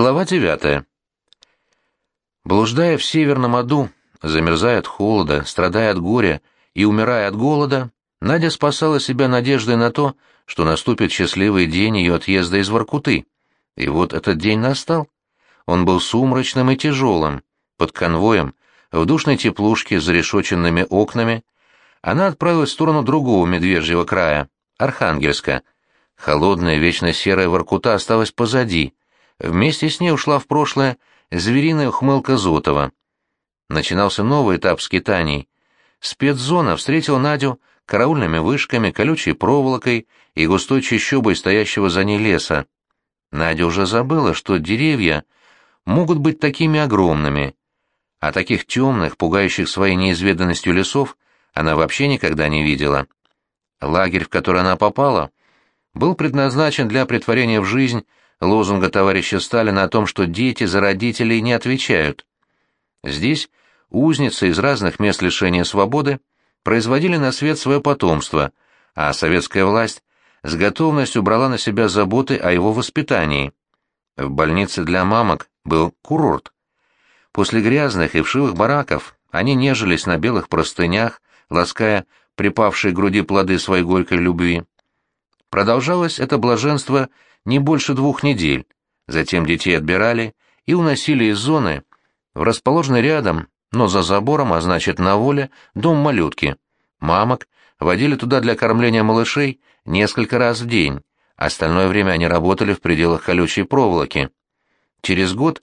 Глава девятая. Блуждая в северном аду, замерзая от холода, страдая от горя и умирая от голода, Надя спасала себя надеждой на то, что наступит счастливый день ее отъезда из Воркуты. И вот этот день настал. Он был сумрачным и тяжелым. Под конвоем, в душной теплушке с зарешоченными окнами, она отправилась в сторону другого медвежьего края, Архангельска. Холодная, вечно серая Воркута осталась позади. Вместе с ней ушла в прошлое звериная ухмылка Зотова. Начинался новый этап скитаний. Спецзона встретила Надю караульными вышками, колючей проволокой и густой чащобой стоящего за ней леса. Надя уже забыла, что деревья могут быть такими огромными, а таких темных, пугающих своей неизведанностью лесов, она вообще никогда не видела. Лагерь, в который она попала, был предназначен для притворения в жизнь лозунга товарища Сталина о том, что дети за родителей не отвечают. Здесь узницы из разных мест лишения свободы производили на свет свое потомство, а советская власть с готовностью брала на себя заботы о его воспитании. В больнице для мамок был курорт. После грязных и вшивых бараков они нежились на белых простынях, лаская припавшие к груди плоды своей горькой любви. Продолжалось это блаженство не больше двух недель, затем детей отбирали и уносили из зоны в расположенный рядом, но за забором, а значит на воле, дом малютки. Мамок водили туда для кормления малышей несколько раз в день, остальное время они работали в пределах колючей проволоки. Через год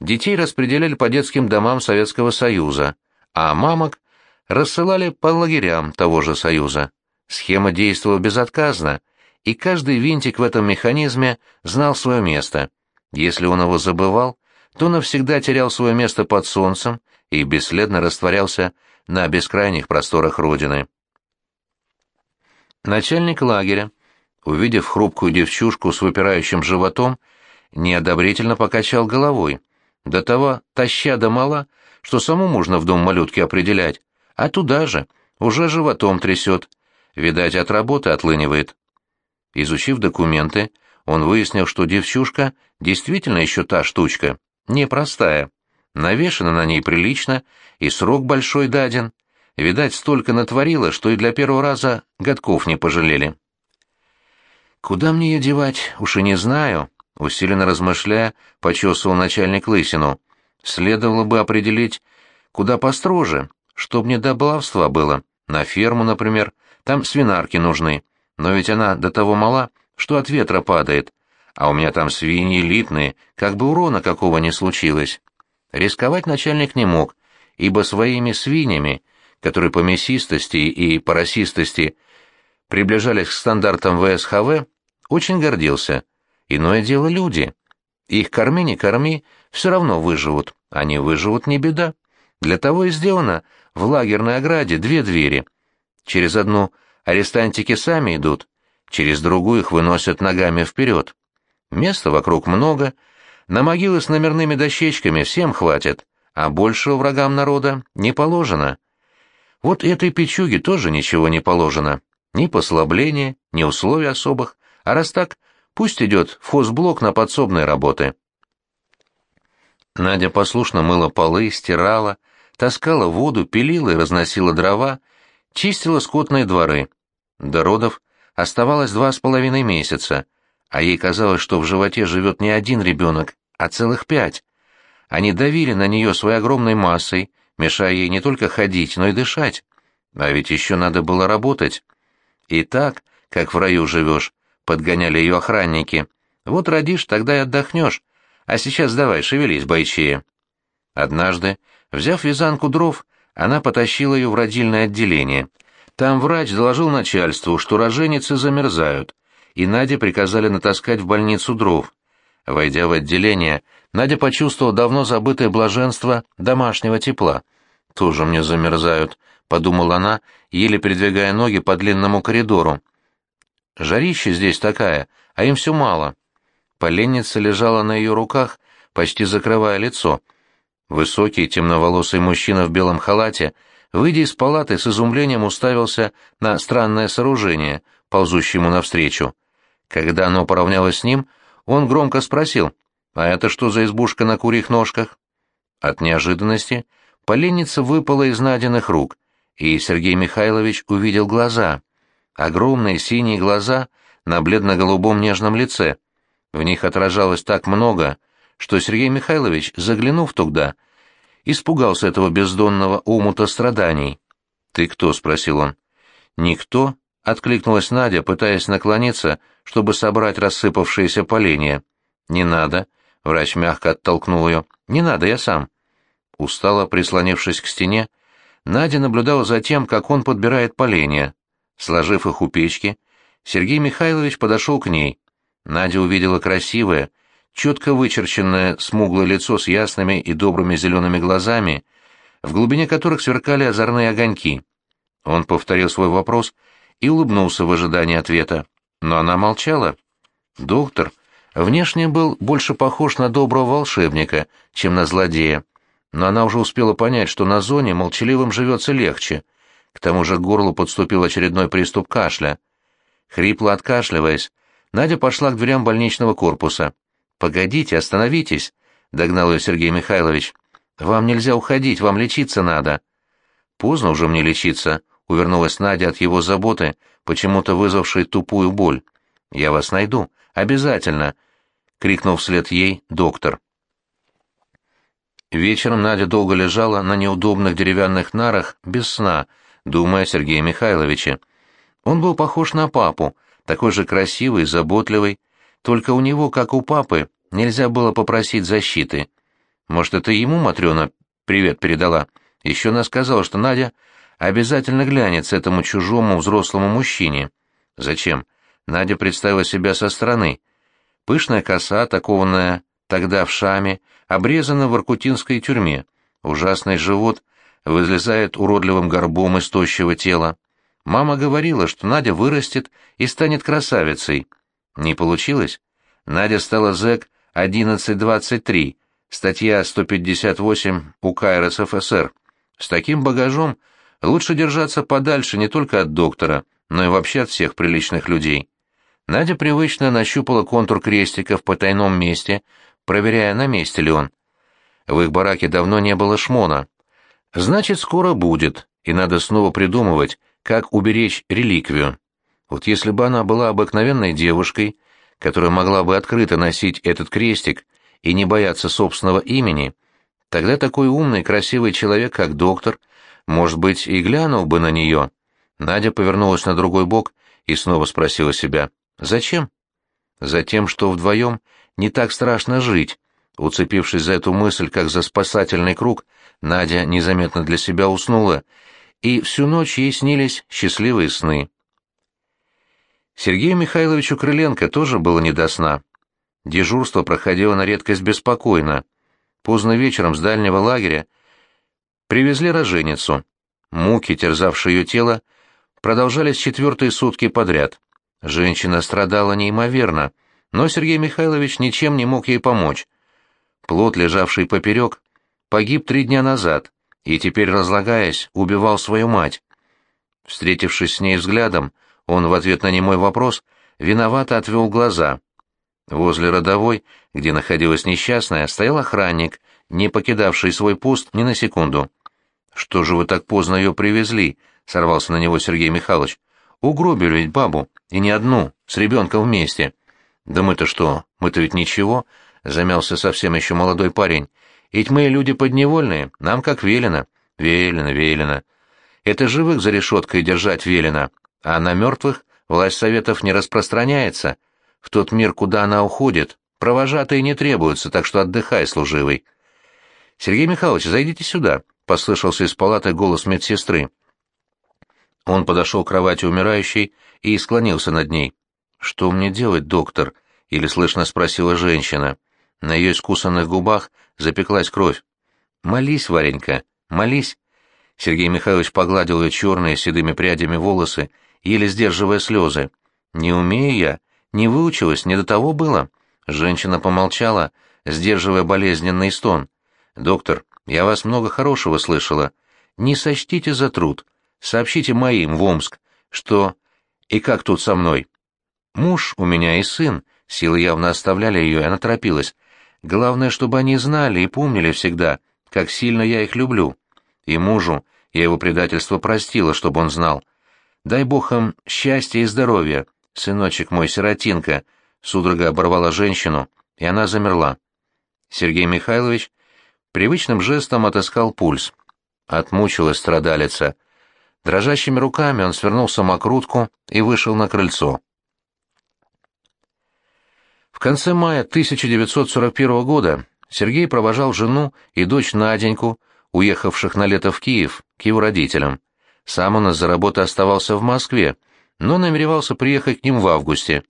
детей распределяли по детским домам Советского Союза, а мамок рассылали по лагерям того же Союза. Схема действовала безотказно, и каждый винтик в этом механизме знал свое место. Если он его забывал, то навсегда терял свое место под солнцем и бесследно растворялся на бескрайних просторах Родины. Начальник лагеря, увидев хрупкую девчушку с выпирающим животом, неодобрительно покачал головой. До того таща до мала, что саму можно в дом малютки определять, а туда же, уже животом трясет. Видать, от работы отлынивает. Изучив документы, он выяснил, что девчушка действительно еще та штучка, непростая. Навешано на ней прилично, и срок большой даден. Видать, столько натворила, что и для первого раза годков не пожалели. «Куда мне ее девать, уж и не знаю», — усиленно размышляя, почесывал начальник лысину. «Следовало бы определить, куда построже, чтоб не до баловства было. На ферму, например, там свинарки нужны. Но ведь она до того мала, что от ветра падает, а у меня там свиньи элитные, как бы урона какого не случилось». Рисковать начальник не мог, ибо своими свиньями, которые по мясистости и поросистости приближались к стандартам ВСХВ, очень гордился. Иное дело люди. Их корми не корми, все равно выживут. Они выживут не беда. Для того и сделано в лагерной ограде две двери. Через одну арестантики сами идут, через другую их выносят ногами вперед. Места вокруг много, на могилы с номерными дощечками всем хватит, а большего врагам народа не положено. Вот этой печуге тоже ничего не положено. Ни послабления, ни условий особых. А раз так, пусть идет в хозблок на подсобные работы. Надя послушно мыла полы, стирала, таскала воду, пилила и разносила дрова, чистила скотные дворы. До родов оставалось два с половиной месяца, а ей казалось, что в животе живет не один ребенок, а целых пять. Они давили на нее своей огромной массой, мешая ей не только ходить, но и дышать. А ведь еще надо было работать. И так, как в раю живешь, подгоняли ее охранники. Вот родишь, тогда и отдохнешь. А сейчас давай, шевелись, бойчея. Однажды, взяв вязанку дров, она потащила ее в родильное отделение. Там врач доложил начальству, что роженицы замерзают, и Наде приказали натаскать в больницу дров. Войдя в отделение, Надя почувствовала давно забытое блаженство домашнего тепла. «Тоже мне замерзают», — подумала она, еле передвигая ноги по длинному коридору. «Жарище здесь такая, а им все мало». Поленница лежала на ее руках, почти закрывая лицо. Высокий темноволосый мужчина в белом халате, выйдя из палаты, с изумлением уставился на странное сооружение, ползущее ему навстречу. Когда оно поравнялось с ним, он громко спросил, А это что за избушка на курьих ножках? От неожиданности поленница выпала из Надиных рук, и Сергей Михайлович увидел глаза. Огромные синие глаза на бледно-голубом нежном лице. В них отражалось так много, что Сергей Михайлович, заглянув туда, испугался этого бездонного омута страданий. «Ты кто?» — спросил он. «Никто», — откликнулась Надя, пытаясь наклониться, чтобы собрать рассыпавшиеся поленья. «Не надо», — врач мягко оттолкнул ее. «Не надо, я сам». Устало прислонившись к стене, Надя наблюдала за тем, как он подбирает поленья. Сложив их у печки, Сергей Михайлович подошел к ней. Надя увидела красивое, четко вычерченное смуглое лицо с ясными и добрыми зелеными глазами, в глубине которых сверкали озорные огоньки. Он повторил свой вопрос и улыбнулся в ожидании ответа, но она молчала. Доктор внешне был больше похож на доброго волшебника, чем на злодея, но она уже успела понять, что на зоне молчаливым живется легче. К тому же к горлу подступил очередной приступ кашля. Хрипло откашливаясь, Надя пошла к дверям больничного корпуса. «Погодите, остановитесь», — догнал ее Сергей Михайлович. «Вам нельзя уходить, вам лечиться надо». «Поздно уже мне лечиться», — увернулась Надя от его заботы, почему-то вызвавшей тупую боль. «Я вас найду. Обязательно», — крикнул вслед ей доктор. Вечером Надя долго лежала на неудобных деревянных нарах, без сна, думая о Сергее Михайловиче. Он был похож на папу, такой же красивый, заботливый, только у него, как у папы, нельзя было попросить защиты. Может, это ему Матрена привет передала? Еще она сказала, что Надя обязательно глянется этому чужому взрослому мужчине. Зачем? Надя представила себя со стороны. Пышная коса, такованная тогда в шаме, обрезана в аркутинской тюрьме. Ужасный живот вызлезает уродливым горбом из тощего тела. Мама говорила, что Надя вырастет и станет красавицей. Не получилось. Надя стала зэк 1123, статья 158 УК РСФСР. С таким багажом лучше держаться подальше не только от доктора, но и вообще от всех приличных людей. Надя привычно нащупала контур крестика в потайном месте, проверяя, на месте ли он. В их бараке давно не было шмона. Значит, скоро будет, и надо снова придумывать, как уберечь реликвию. Вот если бы она была обыкновенной девушкой, которая могла бы открыто носить этот крестик и не бояться собственного имени, тогда такой умный, красивый человек, как доктор, может быть, и глянул бы на нее. Надя повернулась на другой бок и снова спросила себя, «Зачем?» «Затем, что вдвоем не так страшно жить». Уцепившись за эту мысль, как за спасательный круг, Надя незаметно для себя уснула, и всю ночь ей снились счастливые сны. Сергею Михайловичу Крыленко тоже было не до сна. Дежурство проходило на редкость беспокойно. Поздно вечером с дальнего лагеря привезли роженицу. Муки, терзавшие ее тело, продолжались четвертые сутки подряд. Женщина страдала неимоверно, но Сергей Михайлович ничем не мог ей помочь. Плод, лежавший поперек, погиб три дня назад и теперь, разлагаясь, убивал свою мать. Встретившись с ней взглядом, он в ответ на немой вопрос виновато отвел глаза. Возле родовой, где находилась несчастная, стоял охранник, не покидавший свой пост ни на секунду. «Что же вы так поздно ее привезли?» — сорвался на него Сергей Михайлович. «Угробили ведь бабу, и не одну, с ребенком вместе». «Да мы-то что, мы-то ведь ничего», — замялся совсем еще молодой парень. «Ведь мы люди подневольные, нам как велено». «Велено, велено. Это живых за решеткой держать велено, а на мертвых власть советов не распространяется. В тот мир, куда она уходит, провожатые не требуются, так что отдыхай, служивый. «Сергей Михайлович, зайдите сюда», — послышался из палаты голос медсестры. Он подошел к кровати умирающей и склонился над ней. «Что мне делать, доктор?» — или слышно спросила женщина. На ее искусанных губах запеклась кровь. «Молись, Варенька, молись». Сергей Михайлович погладил ее черные седыми прядями волосы еле сдерживая слезы. «Не умею я, не выучилась, не до того было». Женщина помолчала, сдерживая болезненный стон. «Доктор, я вас много хорошего слышала. Не сочтите за труд. Сообщите моим в Омск, что и как тут со мной. Муж у меня и сын, силы явно оставляли ее, и она торопилась. Главное, чтобы они знали и помнили всегда, как сильно я их люблю. И мужу я его предательство простила, чтобы он знал. Дай бог им счастья и здоровья, сыночек мой, сиротинка, судорога оборвала женщину, и она замерла. Сергей Михайлович привычным жестом отыскал пульс. Отмучилась страдалица. Дрожащими руками он свернул самокрутку и вышел на крыльцо. В конце мая 1941 года Сергей провожал жену и дочь Наденьку, уехавших на лето в Киев, к его родителям. Сам он из-за работы оставался в Москве, но намеревался приехать к ним в августе.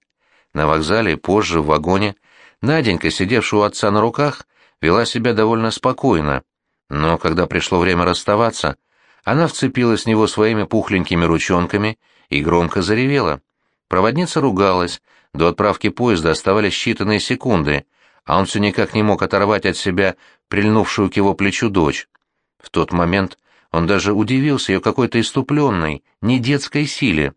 На вокзале, позже, в вагоне, Наденька, сидевшая у отца на руках, вела себя довольно спокойно. Но когда пришло время расставаться, она вцепилась в него своими пухленькими ручонками и громко заревела. Проводница ругалась, до отправки поезда оставались считанные секунды, а он все никак не мог оторвать от себя прильнувшую к его плечу дочь. В тот момент он даже удивился ее какой-то иступленной, не детской силе.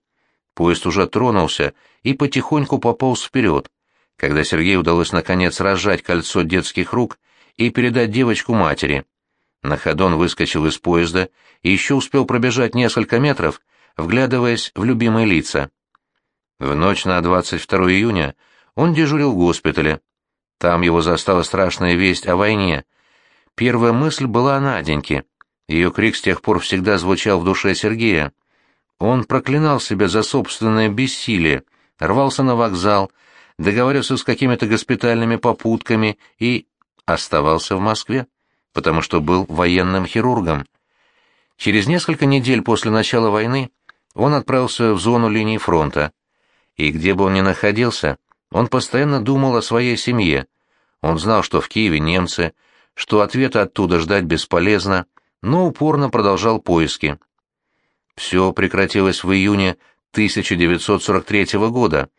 Поезд уже тронулся и потихоньку пополз вперед. Когда Сергею удалось наконец разжать кольцо детских рук и передать девочку матери. На ходу он выскочил из поезда и еще успел пробежать несколько метров, вглядываясь в любимые лица. В ночь на 22 июня он дежурил в госпитале. Там его застала страшная весть о войне. Первая мысль была о Наденьке. Ее крик с тех пор всегда звучал в душе Сергея. Он проклинал себя за собственное бессилие, рвался на вокзал, договорился с какими-то госпитальными попутками и оставался в Москве, потому что был военным хирургом. Через несколько недель после начала войны он отправился в зону линии фронта и где бы он ни находился, он постоянно думал о своей семье. Он знал, что в Киеве немцы, что ответа оттуда ждать бесполезно, но упорно продолжал поиски. Все прекратилось в июне 1943 года,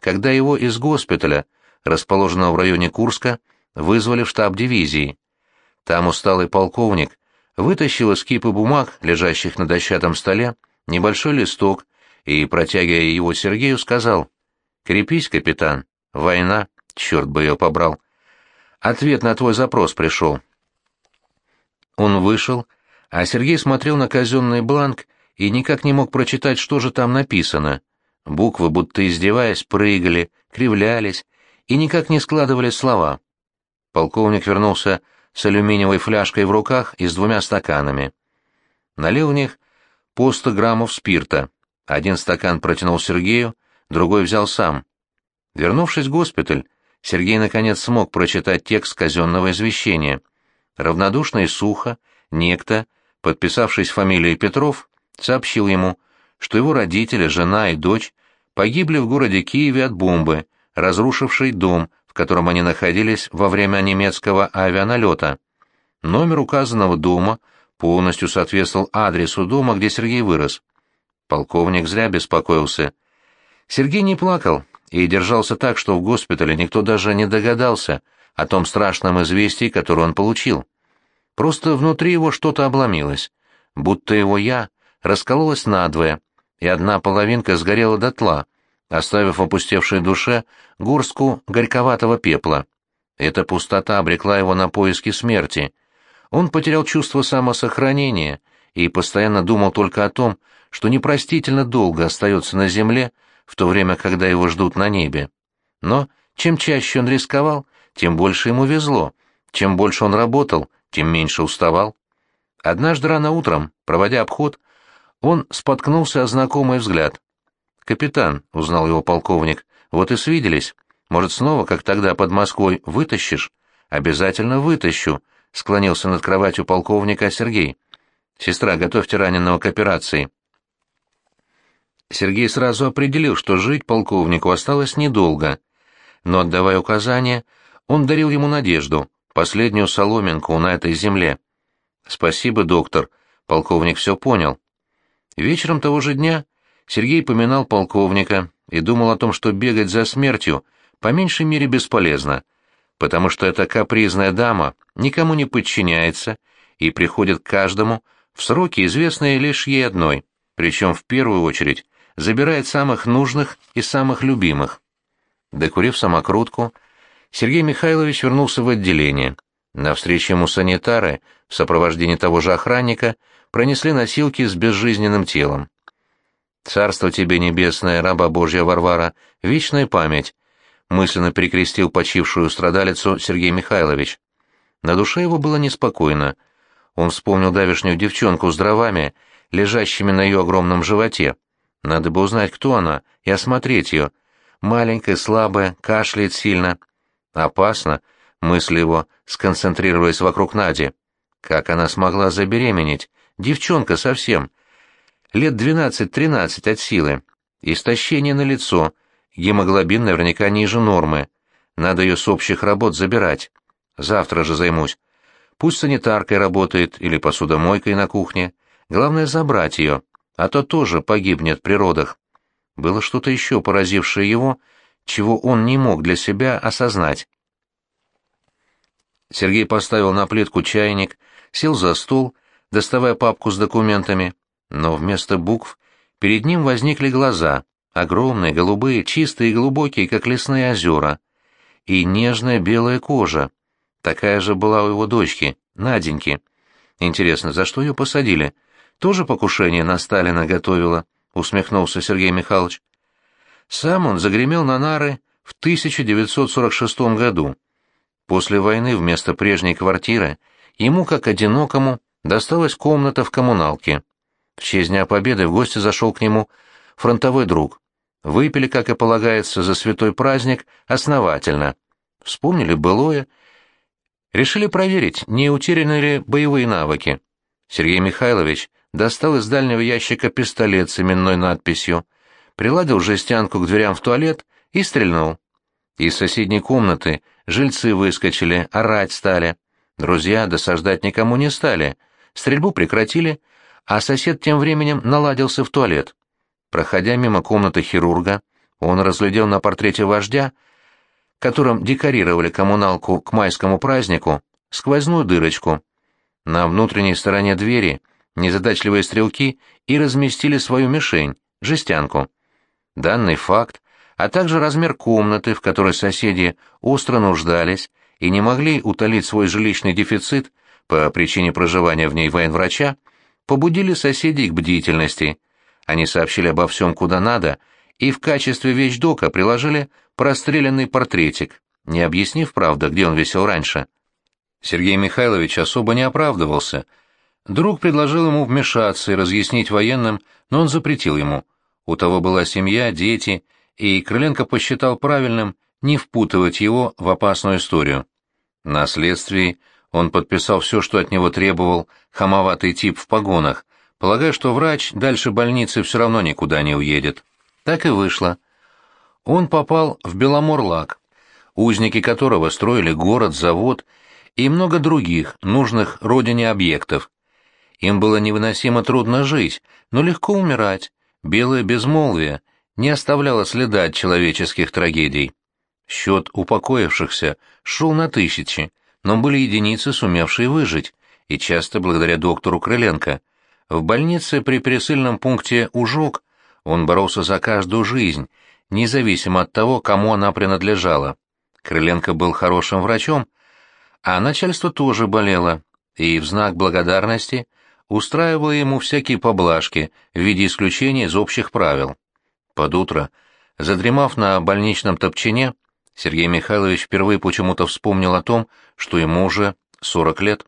когда его из госпиталя, расположенного в районе Курска, вызвали в штаб дивизии. Там усталый полковник вытащил из кипы бумаг, лежащих на дощатом столе, небольшой листок и, протягивая его Сергею, сказал «Крепись, капитан, война, черт бы ее побрал. Ответ на твой запрос пришел». Он вышел, а Сергей смотрел на казенный бланк и никак не мог прочитать, что же там написано. Буквы, будто издеваясь, прыгали, кривлялись и никак не складывались слова. Полковник вернулся с алюминиевой фляжкой в руках и с двумя стаканами. Налил в них по сто граммов спирта. Один стакан протянул Сергею, другой взял сам. Вернувшись в госпиталь, Сергей наконец смог прочитать текст казенного извещения. Равнодушно и сухо, некто, подписавшись фамилией Петров, сообщил ему, что его родители, жена и дочь погибли в городе Киеве от бомбы, разрушившей дом, в котором они находились во время немецкого авианалета. Номер указанного дома полностью соответствовал адресу дома, где Сергей вырос. Полковник зря беспокоился. Сергей не плакал и держался так, что в госпитале никто даже не догадался о том страшном известии, которое он получил. Просто внутри его что-то обломилось, будто его «я» раскололось надвое, и одна половинка сгорела дотла, оставив в опустевшей душе горстку горьковатого пепла. Эта пустота обрекла его на поиски смерти. Он потерял чувство самосохранения и постоянно думал только о том, что непростительно долго остается на земле, в то время, когда его ждут на небе. Но чем чаще он рисковал, тем больше ему везло, чем больше он работал, тем меньше уставал. Однажды рано утром, проводя обход, он споткнулся о знакомый взгляд. «Капитан», — узнал его полковник, — «вот и свиделись. Может, снова, как тогда под Москвой, вытащишь?» «Обязательно вытащу», — склонился над кроватью полковника Сергей. «Сестра, готовьте раненого к операции». Сергей сразу определил, что жить полковнику осталось недолго, но, отдавая указания, он дарил ему надежду, последнюю соломинку на этой земле. «Спасибо, доктор», — полковник все понял. Вечером того же дня Сергей поминал полковника и думал о том, что бегать за смертью по меньшей мере бесполезно, потому что эта капризная дама никому не подчиняется и приходит к каждому в сроки, известные лишь ей одной, причем в первую очередь забирает самых нужных и самых любимых. Докурив самокрутку, Сергей Михайлович вернулся в отделение. На встрече ему санитары, в сопровождении того же охранника, пронесли носилки с безжизненным телом. «Царство тебе небесное, раба Божья Варвара, вечная память», мысленно перекрестил почившую страдалицу Сергей Михайлович. На душе его было неспокойно. Он вспомнил давешнюю девчонку с дровами, лежащими на ее огромном животе. Надо бы узнать, кто она, и осмотреть ее. Маленькая, слабая, кашляет сильно. Опасно, мысли его сконцентрировались вокруг Нади. Как она смогла забеременеть? Девчонка совсем. Лет двенадцать-тринадцать от силы. Истощение на лицо. Гемоглобин наверняка ниже нормы. Надо ее с общих работ забирать. Завтра же займусь. Пусть санитаркой работает или посудомойкой на кухне. Главное забрать ее, а то тоже погибнет при родах. Было что-то еще поразившее его, чего он не мог для себя осознать. Сергей поставил на плитку чайник, сел за стол, доставая папку с документами, но вместо букв перед ним возникли глаза, огромные, голубые, чистые и глубокие, как лесные озера, и нежная белая кожа. Такая же была у его дочки, Наденьки. Интересно, за что ее посадили? Тоже покушение на Сталина готовила? Усмехнулся Сергей Михайлович. Сам он загремел на нары в 1946 году. После войны вместо прежней квартиры ему, как одинокому, досталась комната в коммуналке. В честь Дня Победы в гости зашел к нему фронтовой друг. Выпили, как и полагается, за святой праздник основательно. Вспомнили былое. Решили проверить, не утеряны ли боевые навыки. Сергей Михайлович достал из дальнего ящика пистолет с именной надписью, приладил жестянку к дверям в туалет и стрельнул. Из соседней комнаты жильцы выскочили, орать стали. Друзья досаждать никому не стали. Стрельбу прекратили, а сосед тем временем наладился в туалет. Проходя мимо комнаты хирурга, он разглядел на портрете вождя, которым декорировали коммуналку к майскому празднику, сквозную дырочку. На внутренней стороне двери незадачливые стрелки и разместили свою мишень, жестянку. Данный факт а также размер комнаты, в которой соседи остро нуждались и не могли утолить свой жилищный дефицит по причине проживания в ней военврача, побудили соседей к бдительности. Они сообщили обо всем куда надо и в качестве вещдока приложили простреленный портретик, не объяснив, правда, где он висел раньше. Сергей Михайлович особо не оправдывался. Друг предложил ему вмешаться и разъяснить военным, но он запретил ему. У того была семья, дети — и Крыленко посчитал правильным не впутывать его в опасную историю. На следствии он подписал все, что от него требовал хамоватый тип в погонах, полагая, что врач дальше больницы все равно никуда не уедет. Так и вышло. Он попал в Беломорлак, узники которого строили город, завод и много других, нужных родине объектов. Им было невыносимо трудно жить, но легко умирать, белое безмолвие — не оставляла следа от человеческих трагедий. Счет упокоившихся шел на тысячи, но были единицы, сумевшие выжить, и часто благодаря доктору Крыленко. В больнице при пересыльном пункте «Ужок» он боролся за каждую жизнь, независимо от того, кому она принадлежала. Крыленко был хорошим врачом, а начальство тоже болело, и в знак благодарности устраивало ему всякие поблажки в виде исключения из общих правил. Под утро, задремав на больничном топчине, Сергей Михайлович впервые почему-то вспомнил о том, что ему уже 40 лет.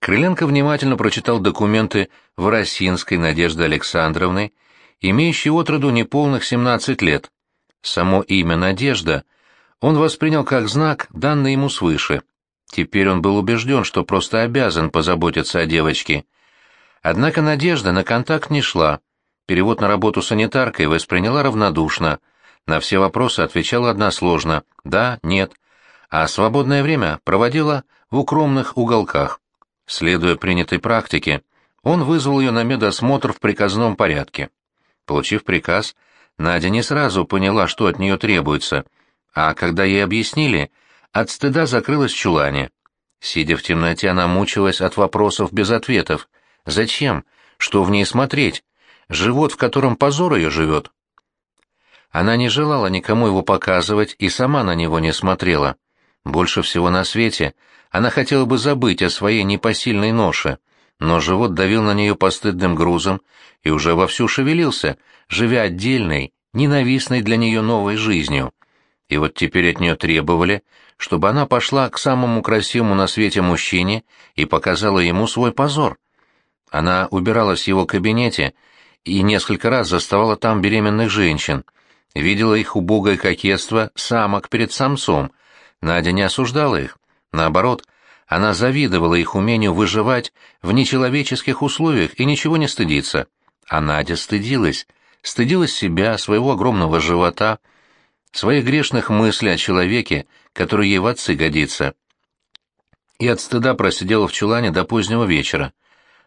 Крыленко внимательно прочитал документы Воросинской Надежды Александровны, имеющей отроду неполных 17 лет. Само имя Надежда он воспринял как знак, данный ему свыше. Теперь он был убежден, что просто обязан позаботиться о девочке. Однако Надежда на контакт не шла, Перевод на работу санитаркой восприняла равнодушно. На все вопросы отвечала односложно «да», «нет», а свободное время проводила в укромных уголках. Следуя принятой практике, он вызвал ее на медосмотр в приказном порядке. Получив приказ, Надя не сразу поняла, что от нее требуется, а когда ей объяснили, от стыда закрылась в чулане. Сидя в темноте, она мучилась от вопросов без ответов. Зачем? Что в ней смотреть? живот, в котором позор ее живет. Она не желала никому его показывать и сама на него не смотрела. Больше всего на свете она хотела бы забыть о своей непосильной ноше, но живот давил на нее постыдным грузом и уже вовсю шевелился, живя отдельной, ненавистной для нее новой жизнью. И вот теперь от нее требовали, чтобы она пошла к самому красивому на свете мужчине и показала ему свой позор. Она убиралась в его кабинете и несколько раз заставала там беременных женщин, видела их убогое кокетство самок перед самцом. Надя не осуждала их. Наоборот, она завидовала их умению выживать в нечеловеческих условиях и ничего не стыдиться. А Надя стыдилась. Стыдилась себя, своего огромного живота, своих грешных мыслей о человеке, который ей в отцы годится. И от стыда просидела в чулане до позднего вечера.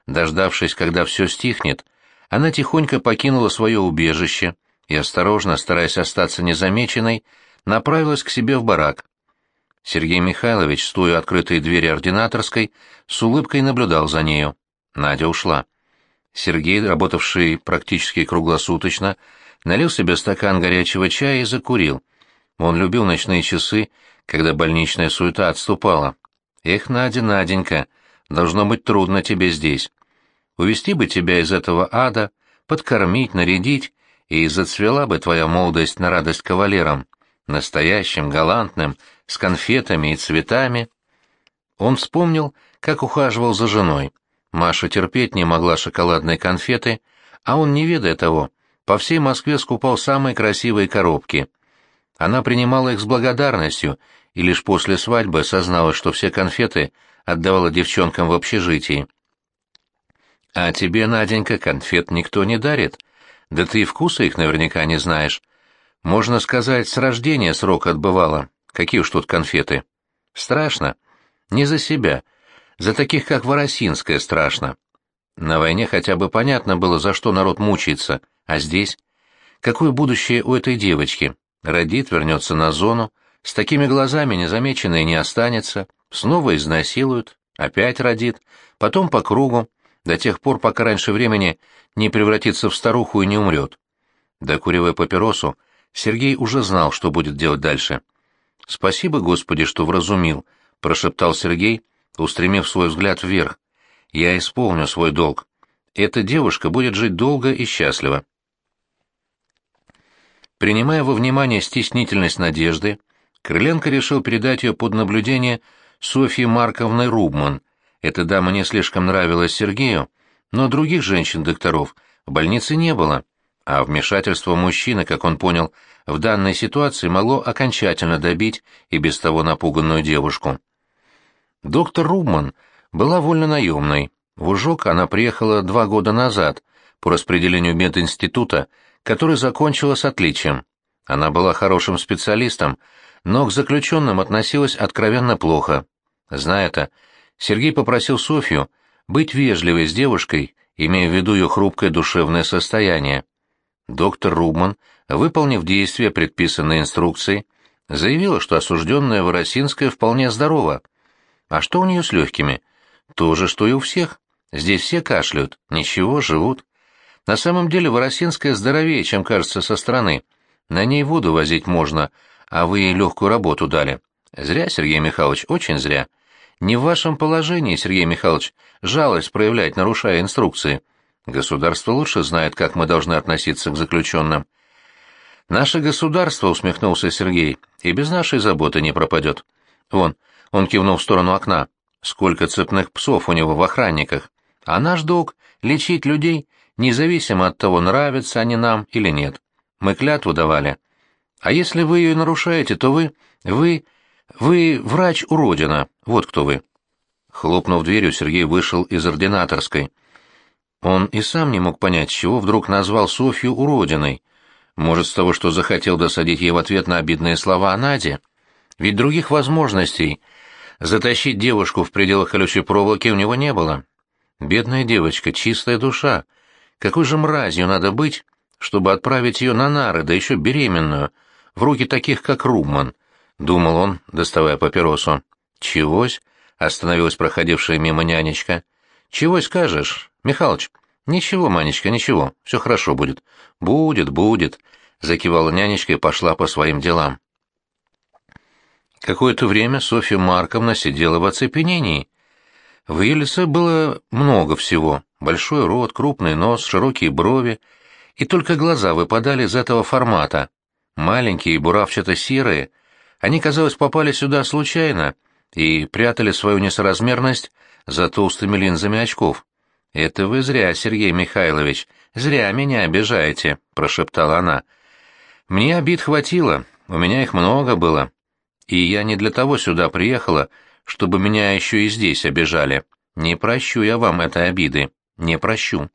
Дождавшись, когда все стихнет, она тихонько покинула свое убежище и, осторожно, стараясь остаться незамеченной, направилась к себе в барак. Сергей Михайлович, стоя у открытой двери ординаторской, с улыбкой наблюдал за нею. Надя ушла. Сергей, работавший практически круглосуточно, налил себе стакан горячего чая и закурил. Он любил ночные часы, когда больничная суета отступала. «Эх, Надя, Наденька, должно быть трудно тебе здесь. Увести бы тебя из этого ада, подкормить, нарядить, и зацвела бы твоя молодость на радость кавалерам, настоящим, галантным, с конфетами и цветами». Он вспомнил, как ухаживал за женой. Маша терпеть не могла шоколадные конфеты, а он, не ведая того, по всей Москве скупал самые красивые коробки. Она принимала их с благодарностью и лишь после свадьбы осознала, что все конфеты отдавала девчонкам в общежитии. «А тебе, Наденька, конфет никто не дарит. Да ты и вкуса их наверняка не знаешь. Можно сказать, с рождения срок отбывала. Какие уж тут конфеты. Страшно. Не за себя, за таких, как Воросинская, страшно. На войне хотя бы понятно было, за что народ мучается, а здесь? Какое будущее у этой девочки? Родит, вернется на зону, с такими глазами незамеченной не останется, снова изнасилуют, опять родит, потом по кругу, до тех пор, пока раньше времени не превратится в старуху и не умрет. Докуривая папиросу, Сергей уже знал, что будет делать дальше. «Спасибо, Господи, что вразумил», — прошептал Сергей, устремив свой взгляд вверх. «Я исполню свой долг. Эта девушка будет жить долго и счастливо». Принимая во внимание стеснительность Надежды, Крыленко решил передать ее под наблюдение Софьи Марковны Рубман. Эта дама не слишком нравилась Сергею, но других женщин-докторов в больнице не было, а вмешательство мужчины, как он понял, в данной ситуации могло окончательно добить и без того напуганную девушку. Доктор Рубман была вольно-наемной. В Ужок она приехала два года назад по распределению мединститута, который закончила с отличием. Она была хорошим специалистом, но к заключенным относилась откровенно плохо. Зная это, Сергей попросил Софью быть вежливой с девушкой, имея в виду ее хрупкое душевное состояние. Доктор Рубман, выполнив действия, предписанные инструкцией, заявила, что осужденная Воросинская вполне здорова. А что у нее с легкими? То же, что и у всех. Здесь все кашляют, ничего, живут. На самом деле Воросинская здоровее, чем кажется со стороны. На ней воду возить можно, а вы ей легкую работу дали. Зря, Сергей Михайлович, очень зря. Не в вашем положении, Сергей Михайлович, жалость проявлять, нарушая инструкции. Государство лучше знает, как мы должны относиться к заключенным. Наше государство, усмехнулся Сергей, и без нашей заботы не пропадет. Вон, он кивнул в сторону окна. Сколько цепных псов у него в охранниках. А наш долг — лечить людей, независимо от того, нравятся они нам или нет. Мы клятву давали. А если вы ее нарушаете, то вы... вы... вы врач-уродина. Вот кто вы. Хлопнув дверью, Сергей вышел из ординаторской. Он и сам не мог понять, чего вдруг назвал Софью уродиной. Может, с того, что захотел досадить ей в ответ на обидные слова о Наде? Ведь других возможностей Затащить девушку в пределах колючей проволоки у него не было. Бедная девочка, чистая душа. Какой же мразью надо быть, чтобы отправить ее на нары, да еще беременную, в руки таких, как Рубман, — думал он, доставая папиросу. «Чегось?» — остановилась проходившая мимо нянечка. «Чего скажешь, Михалыч?» «Ничего, Манечка, ничего, все хорошо будет». «Будет, будет», закивала нянечка и пошла по своим делам. Какое-то время Софья Марковна сидела в оцепенении. В ее лице было много всего. Большой рот, крупный нос, широкие брови. И только глаза выпадали из этого формата. Маленькие и буравчато-серые. Они, казалось, попали сюда случайно и прятали свою несоразмерность за толстыми линзами очков. «Это вы зря, Сергей Михайлович, зря меня обижаете», — прошептала она. «Мне обид хватило, у меня их много было. И я не для того сюда приехала, чтобы меня еще и здесь обижали. Не прощу я вам этой обиды, не прощу».